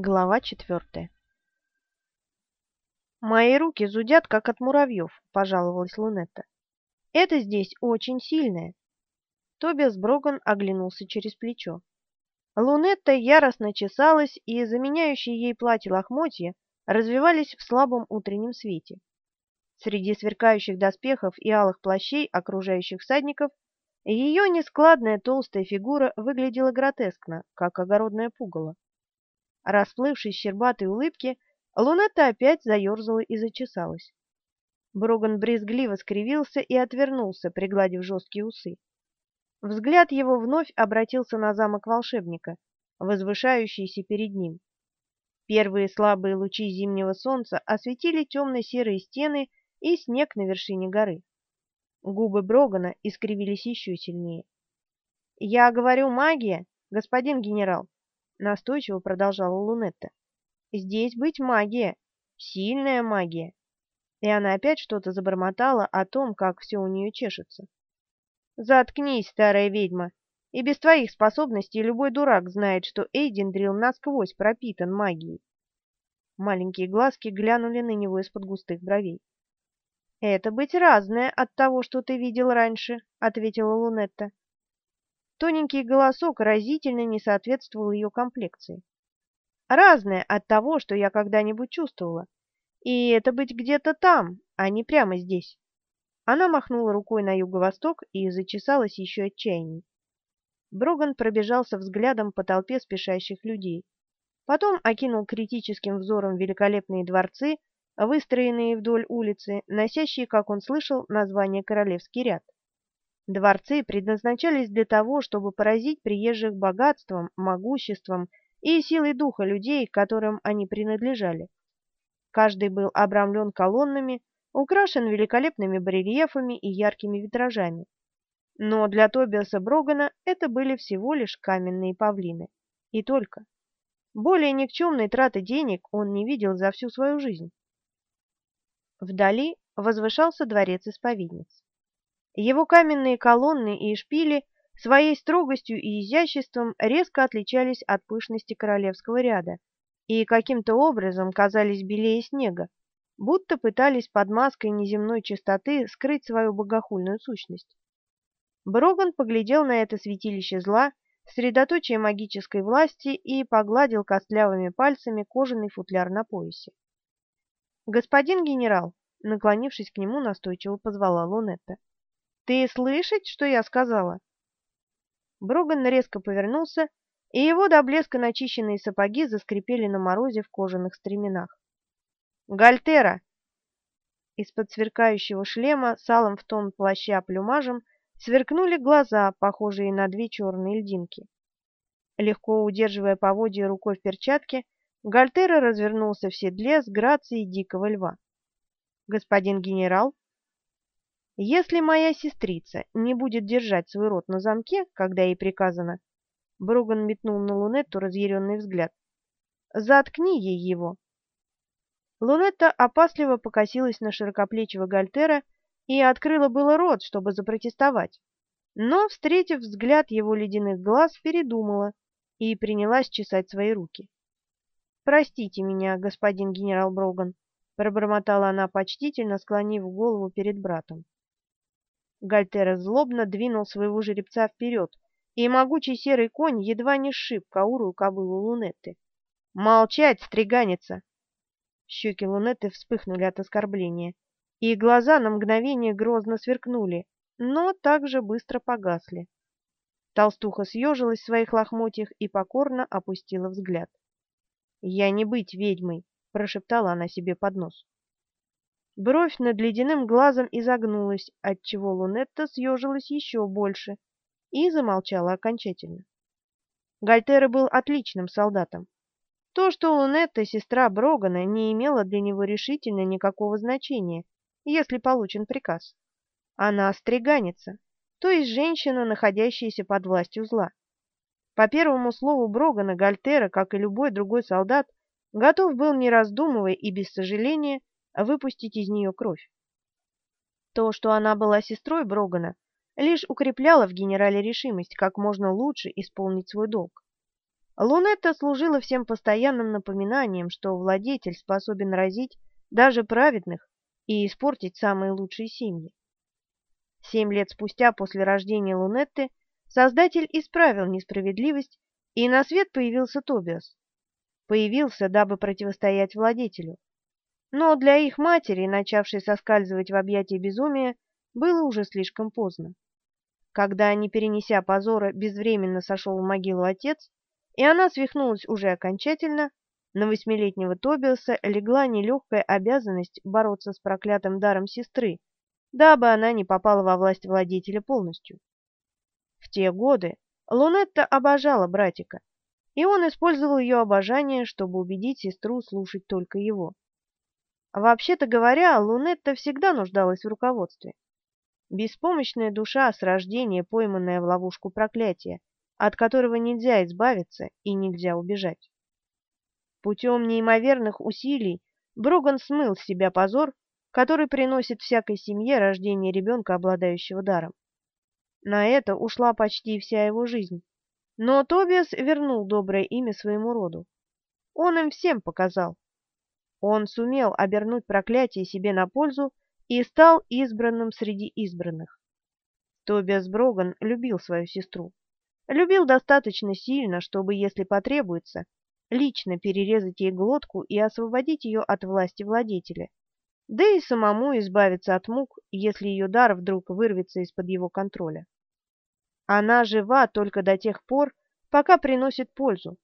Глава четвертая. «Мои руки зудят, как от муравьев», — пожаловалась Лунетта. «Это здесь очень сильное». Тобиас Броган оглянулся через плечо. Лунетта яростно чесалась, и заменяющие ей платье лохмотья развивались в слабом утреннем свете. Среди сверкающих доспехов и алых плащей окружающих всадников ее нескладная толстая фигура выглядела гротескно, как огородное пугало. Расплывшись в щербатой улыбке, Лунетта опять заерзала и зачесалась. Броган брезгливо скривился и отвернулся, пригладив жесткие усы. Взгляд его вновь обратился на замок волшебника, возвышающийся перед ним. Первые слабые лучи зимнего солнца осветили темно-серые стены и снег на вершине горы. Губы Брогана искривились еще сильнее. «Я говорю магия, господин генерал», — настойчиво продолжала Лунетта. «Здесь быть магия, сильная магия». И она опять что-то забормотала о том, как все у нее чешется. «Заткнись, старая ведьма, и без твоих способностей любой дурак знает, что Эйдендрил насквозь пропитан магией». Маленькие глазки глянули на него из-под густых бровей. «Это быть разное от того, что ты видел раньше», — ответила Лунетта. Тоненький голосок разительно не соответствовал ее комплекции. «Разное от того, что я когда-нибудь чувствовала. И это быть где-то там, а не прямо здесь». Она махнула рукой на юго-восток и зачесалась еще отчаянней. Броган пробежался взглядом по толпе спешащих людей. Потом окинул критическим взором великолепные дворцы, выстроенные вдоль улицы, носящие, как он слышал, название «Королевский ряд». Дворцы предназначались для того, чтобы поразить приезжих богатством, могуществом и силой духа людей, которым они принадлежали. Каждый был обрамлен колоннами, украшен великолепными барельефами и яркими витражами. Но для Тобиаса Брогана это были всего лишь каменные павлины. И только. Более никчемной траты денег он не видел за всю свою жизнь. Вдали возвышался дворец исповедниц. Его каменные колонны и шпили своей строгостью и изяществом резко отличались от пышности королевского ряда и каким-то образом казались белее снега, будто пытались под маской неземной чистоты скрыть свою богохульную сущность. Броган поглядел на это святилище зла, средоточие магической власти и погладил костлявыми пальцами кожаный футляр на поясе. «Господин генерал», наклонившись к нему, настойчиво позвала Лунетта. «Ты слышать, что я сказала?» Броган резко повернулся, и его до блеска начищенные сапоги заскрипели на морозе в кожаных стременах. «Гальтера!» Из-под сверкающего шлема с алым в тон плаща плюмажем сверкнули глаза, похожие на две черные льдинки. Легко удерживая поводья рукой в перчатке, Гальтера развернулся в седле с грацией дикого льва. «Господин генерал?» «Если моя сестрица не будет держать свой рот на замке, когда ей приказано...» Бруган метнул на Лунетту разъяренный взгляд. «Заткни ей его!» Лунетта опасливо покосилась на широкоплечего Гальтера и открыла было рот, чтобы запротестовать, но, встретив взгляд его ледяных глаз, передумала и принялась чесать свои руки. «Простите меня, господин генерал Броган», — пробормотала она почтительно, склонив голову перед братом. Гальтера злобно двинул своего жеребца вперед, и могучий серый конь едва не сшиб каурую кобылу Лунетты. «Молчать, стриганица!» Щеки Лунетты вспыхнули от оскорбления, и глаза на мгновение грозно сверкнули, но также быстро погасли. Толстуха съежилась в своих лохмотьях и покорно опустила взгляд. «Я не быть ведьмой», — прошептала она себе под нос. Бровь над ледяным глазом изогнулась, отчего Лунетта съежилась еще больше и замолчала окончательно. Гальтера был отличным солдатом. То, что Лунетта сестра Брогана, не имело для него решительно никакого значения, если получен приказ. Она стриганица, то есть женщина, находящаяся под властью зла. По первому слову Брогана, Гальтера, как и любой другой солдат, готов был, не раздумывая и без сожаления, выпустить из нее кровь. То, что она была сестрой Брогана, лишь укрепляло в генерале решимость как можно лучше исполнить свой долг. Лунетта служила всем постоянным напоминанием, что владетель способен разить даже праведных и испортить самые лучшие семьи. Семь лет спустя после рождения Лунетты Создатель исправил несправедливость, и на свет появился Тобиас. Появился, дабы противостоять владетелю. Но для их матери, начавшей соскальзывать в объятия безумия, было уже слишком поздно. Когда, не перенеся позора, безвременно сошел в могилу отец, и она свихнулась уже окончательно, на восьмилетнего Тобиаса легла нелегкая обязанность бороться с проклятым даром сестры, дабы она не попала во власть владетеля полностью. В те годы Лунетта обожала братика, и он использовал ее обожание, чтобы убедить сестру слушать только его. Вообще-то говоря, Лунетта всегда нуждалась в руководстве. Беспомощная душа с рождения, пойманная в ловушку проклятия, от которого нельзя избавиться и нельзя убежать. Путем неимоверных усилий Броган смыл с себя позор, который приносит всякой семье рождение ребенка, обладающего даром. На это ушла почти вся его жизнь. Но Тобиас вернул доброе имя своему роду. Он им всем показал. Он сумел обернуть проклятие себе на пользу и стал избранным среди избранных. Тобиас Броган любил свою сестру. Любил достаточно сильно, чтобы, если потребуется, лично перерезать ей глотку и освободить ее от власти владетеля, да и самому избавиться от мук, если ее дар вдруг вырвется из-под его контроля. Она жива только до тех пор, пока приносит пользу,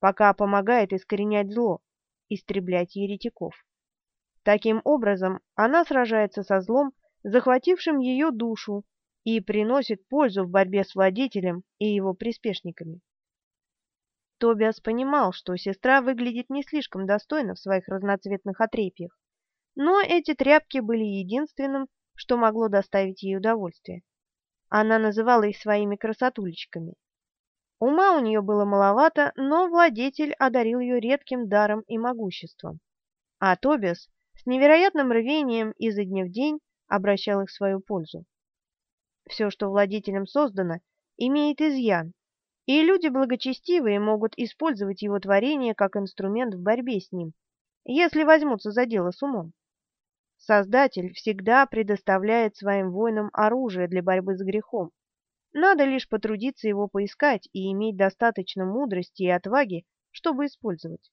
пока помогает искоренять зло, истреблять еретиков. Таким образом, она сражается со злом, захватившим ее душу, и приносит пользу в борьбе с владетелем и его приспешниками. Тобиас понимал, что сестра выглядит не слишком достойно в своих разноцветных отрепьях, но эти тряпки были единственным, что могло доставить ей удовольствие. Она называла их своими красотулечками. Ума у нее было маловато, но владетель одарил ее редким даром и могуществом. А Тобиас с невероятным рвением изо дня в день обращал их в свою пользу. Все, что владетелем создано, имеет изъян, и люди благочестивые могут использовать его творение как инструмент в борьбе с ним, если возьмутся за дело с умом. Создатель всегда предоставляет своим воинам оружие для борьбы с грехом. Надо лишь потрудиться его поискать и иметь достаточно мудрости и отваги, чтобы использовать.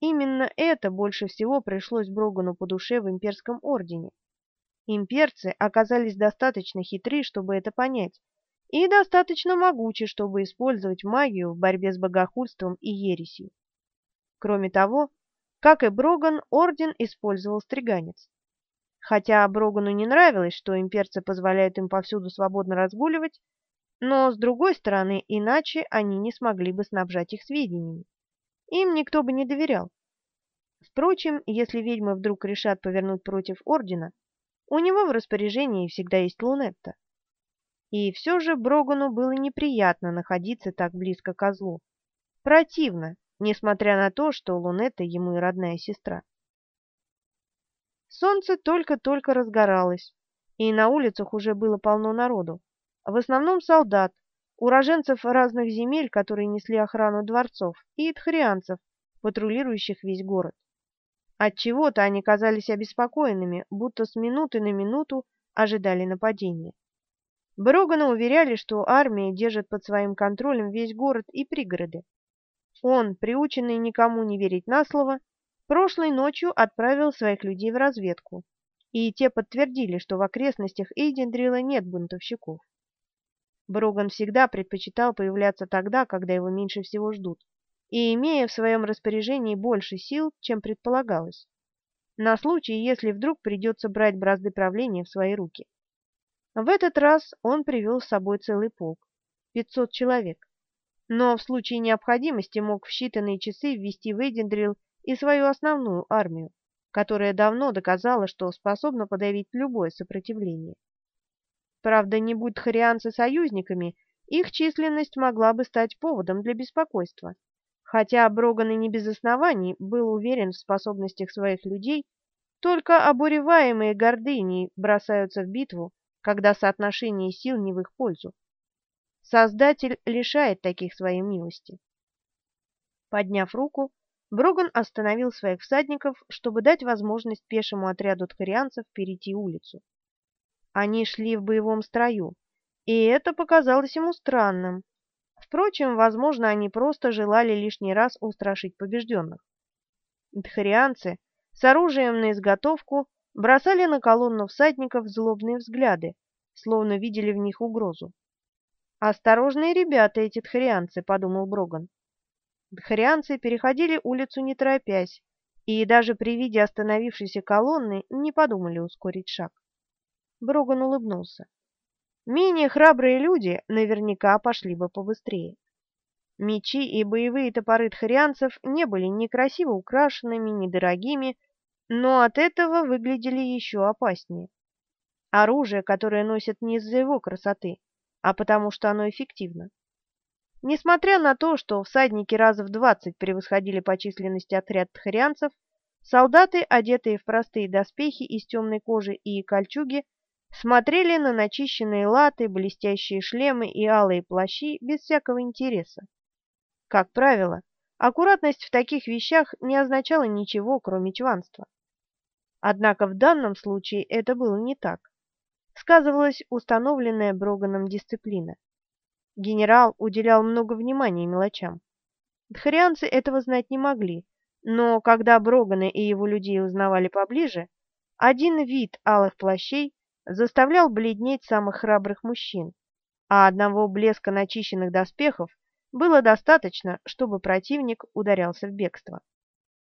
Именно это больше всего пришлось Брогану по душе в имперском ордене. Имперцы оказались достаточно хитры, чтобы это понять, и достаточно могучи, чтобы использовать магию в борьбе с богохульством и ересью. Кроме того, как и Броган, орден использовал стриганец. Хотя Брогану не нравилось, что имперцы позволяют им повсюду свободно разгуливать, но, с другой стороны, иначе они не смогли бы снабжать их сведениями. Им никто бы не доверял. Впрочем, если ведьмы вдруг решат повернуть против Ордена, у него в распоряжении всегда есть Лунетта. И все же Брогану было неприятно находиться так близко к злу. Противно, несмотря на то, что Лунетта ему и родная сестра. Солнце только-только разгоралось, и на улицах уже было полно народу. В основном солдат, уроженцев разных земель, которые несли охрану дворцов, и тхарианцев, патрулирующих весь город. Отчего-то они казались обеспокоенными, будто с минуты на минуту ожидали нападения. Брогана уверяли, что армия держит под своим контролем весь город и пригороды. Он, приученный никому не верить на слово, прошлой ночью отправил своих людей в разведку, и те подтвердили, что в окрестностях Эйдендрила нет бунтовщиков. Броган всегда предпочитал появляться тогда, когда его меньше всего ждут, и имея в своем распоряжении больше сил, чем предполагалось, на случай, если вдруг придется брать бразды правления в свои руки. В этот раз он привел с собой целый полк, 500 человек, но в случае необходимости мог в считанные часы ввести в Эйдендрил и свою основную армию, которая давно доказала, что способна подавить любое сопротивление. Правда, не будь харианцы союзниками, их численность могла бы стать поводом для беспокойства, хотя Броган и не без оснований был уверен в способностях своих людей, только обуреваемые гордыней бросаются в битву, когда соотношение сил не в их пользу. Создатель лишает таких своей милости. Подняв руку, Броган остановил своих всадников, чтобы дать возможность пешему отряду тхарианцев перейти улицу. Они шли в боевом строю, и это показалось ему странным. Впрочем, возможно, они просто желали лишний раз устрашить побежденных. Дхарианцы с оружием на изготовку бросали на колонну всадников злобные взгляды, словно видели в них угрозу. «Осторожные ребята эти тхарианцы», — подумал Броган. Дхарианцы переходили улицу не торопясь, и даже при виде остановившейся колонны не подумали ускорить шаг. Броган улыбнулся. Менее храбрые люди наверняка пошли бы побыстрее. Мечи и боевые топоры тхарианцев не были ни красиво украшенными, ни дорогими, но от этого выглядели еще опаснее. Оружие, которое носят не из-за его красоты, а потому что оно эффективно. Несмотря на то, что всадники раза в двадцать превосходили по численности отряд тхарианцев, солдаты, одетые в простые доспехи из темной кожи и кольчуги, смотрели на начищенные латы, блестящие шлемы и алые плащи без всякого интереса. Как правило, аккуратность в таких вещах не означала ничего, кроме чванства. Однако в данном случае это было не так. Сказывалась установленная Броганом дисциплина. Генерал уделял много внимания мелочам. Дхарианцы этого знать не могли, но когда Брогана и его людей узнавали поближе, один вид алых плащей заставлял бледнеть самых храбрых мужчин, а одного блеска начищенных доспехов было достаточно, чтобы противник ударялся в бегство.